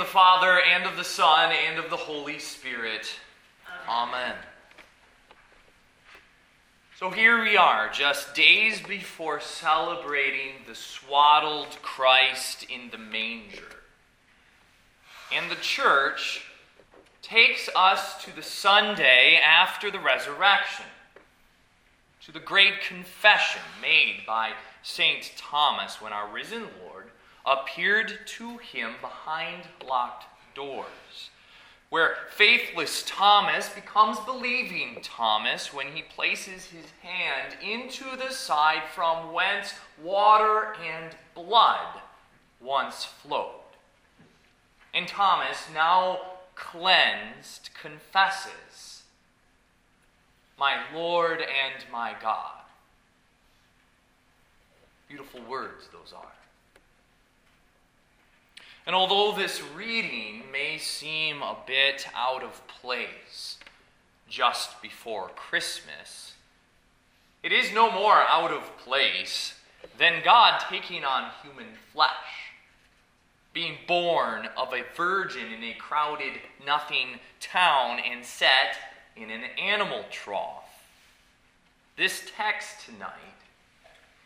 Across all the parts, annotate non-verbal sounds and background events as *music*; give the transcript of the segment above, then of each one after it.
the Father, and of the Son, and of the Holy Spirit. Amen. So here we are, just days before celebrating the swaddled Christ in the manger. And the church takes us to the Sunday after the resurrection, to the great confession made by St. Thomas when our risen Lord appeared to him behind locked doors, where faithless Thomas becomes believing Thomas when he places his hand into the side from whence water and blood once flowed. And Thomas, now cleansed, confesses, My Lord and my God. Beautiful words those are. And although this reading may seem a bit out of place just before Christmas, it is no more out of place than God taking on human flesh, being born of a virgin in a crowded, nothing town and set in an animal trough. This text tonight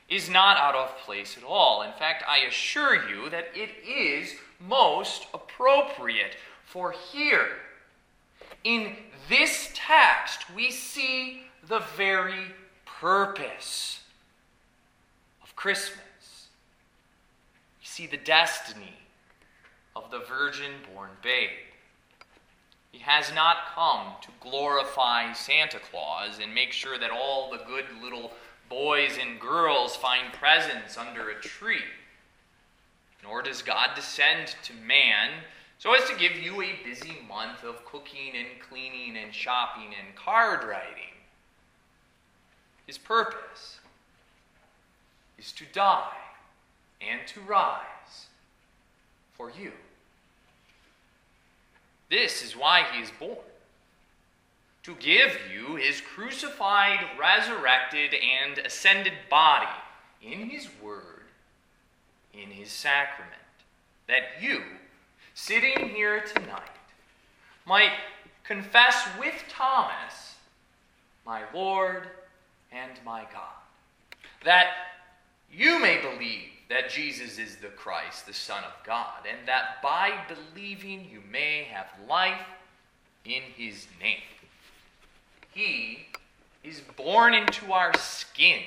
is not out of place at all. In fact, I assure you that it is most appropriate. For here, in this text, we see the very purpose of Christmas. We see the destiny of the virgin born babe. He has not come to glorify Santa Claus and make sure that all the good little boys and girls find presents under a tree. Nor does God descend to man so as to give you a busy month of cooking and cleaning and shopping and card writing. His purpose is to die and to rise for you. This is why he is born to give you his crucified, resurrected, and ascended body in his word in his sacrament. That you, sitting here tonight, might confess with Thomas, my Lord and my God. That you may believe that Jesus is the Christ, the Son of God, and that by believing you may have life in his name. He is born into our skin.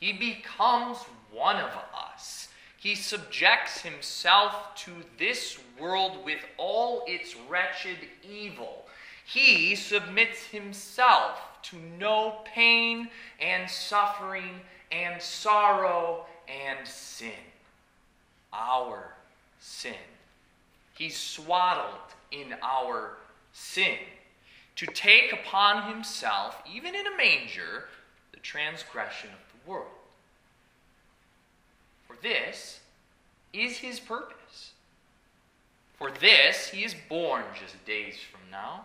He becomes one of us. He subjects himself to this world with all its wretched evil. He submits himself to no pain and suffering and sorrow and sin. Our sin. He's swaddled in our sin to take upon himself, even in a manger, the transgression of the world. For this is his purpose. For this he is born just days from now,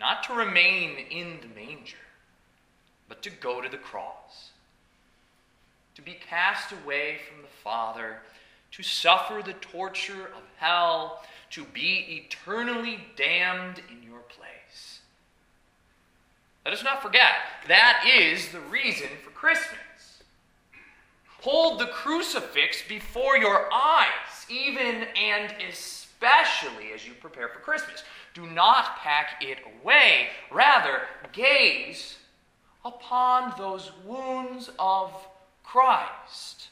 not to remain in the manger, but to go to the cross, to be cast away from the Father, to suffer the torture of hell, to be eternally damned in your place. Let us not forget, that is the reason for Christmas. Hold the crucifix before your eyes, even and especially as you prepare for Christmas. Do not pack it away. Rather, gaze upon those wounds of Christ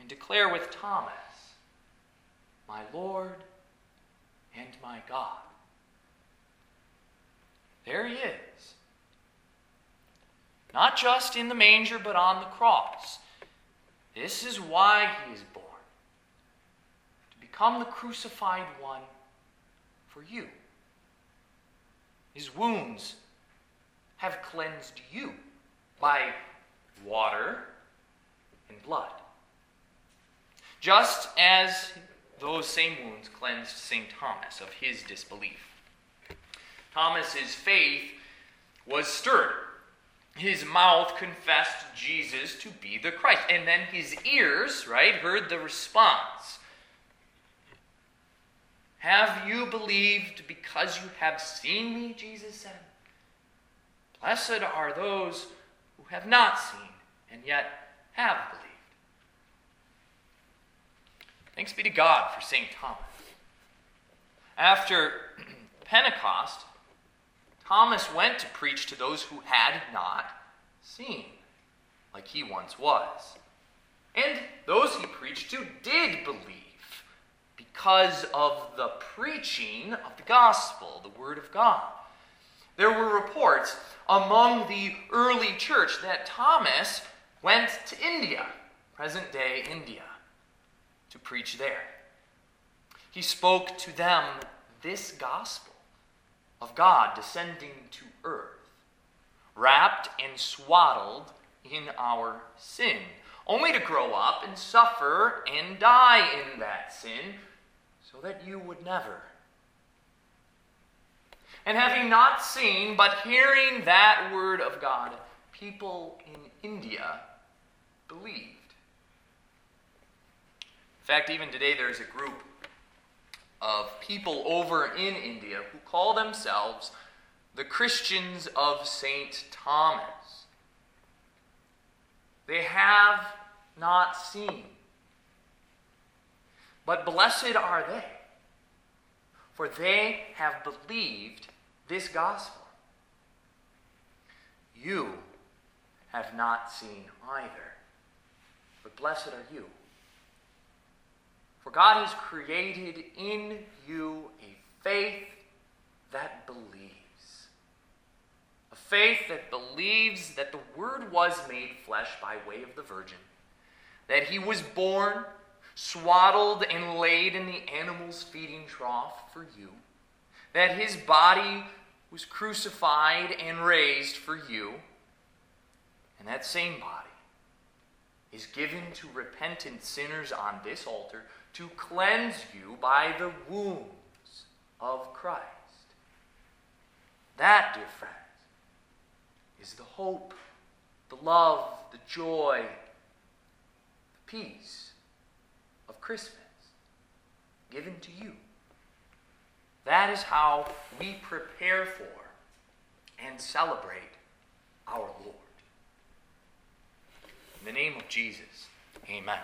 and declare with Thomas, My Lord and my God. There he is. Not just in the manger, but on the cross. This is why he is born to become the crucified one for you. His wounds have cleansed you by water and blood. Just as those same wounds cleansed St. Thomas of his disbelief. Thomas's faith was stirred his mouth confessed Jesus to be the Christ. And then his ears, right, heard the response. Have you believed because you have seen me? Jesus said. Blessed are those who have not seen and yet have believed. Thanks be to God for St. Thomas. After *clears throat* Pentecost, Thomas went to preach to those who had not seen, like he once was. And those he preached to did believe because of the preaching of the gospel, the word of God. There were reports among the early church that Thomas went to India, present day India, to preach there. He spoke to them this gospel of God descending to earth, wrapped and swaddled in our sin, only to grow up and suffer and die in that sin, so that you would never. And having not seen, but hearing that word of God, people in India believed. In fact, even today there is a group of people over in India who call themselves the Christians of St. Thomas. They have not seen. But blessed are they, for they have believed this gospel. You have not seen either, but blessed are you. For God has created in you a faith that believes. A faith that believes that the Word was made flesh by way of the Virgin, that He was born, swaddled, and laid in the animal's feeding trough for you, that His body was crucified and raised for you, and that same body is given to repentant sinners on this altar to cleanse you by the wounds of Christ. That, dear friends, is the hope, the love, the joy, the peace of Christmas given to you. That is how we prepare for and celebrate our Lord. In the name of Jesus, amen.